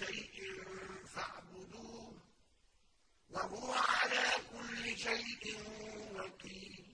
شَيْءٍ فَاعْبُدُوهُ ۚ وَهُوَ عَلَىٰ كُلِّ شَيْءٍ وَكِيلٌ